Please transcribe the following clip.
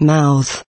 mouth.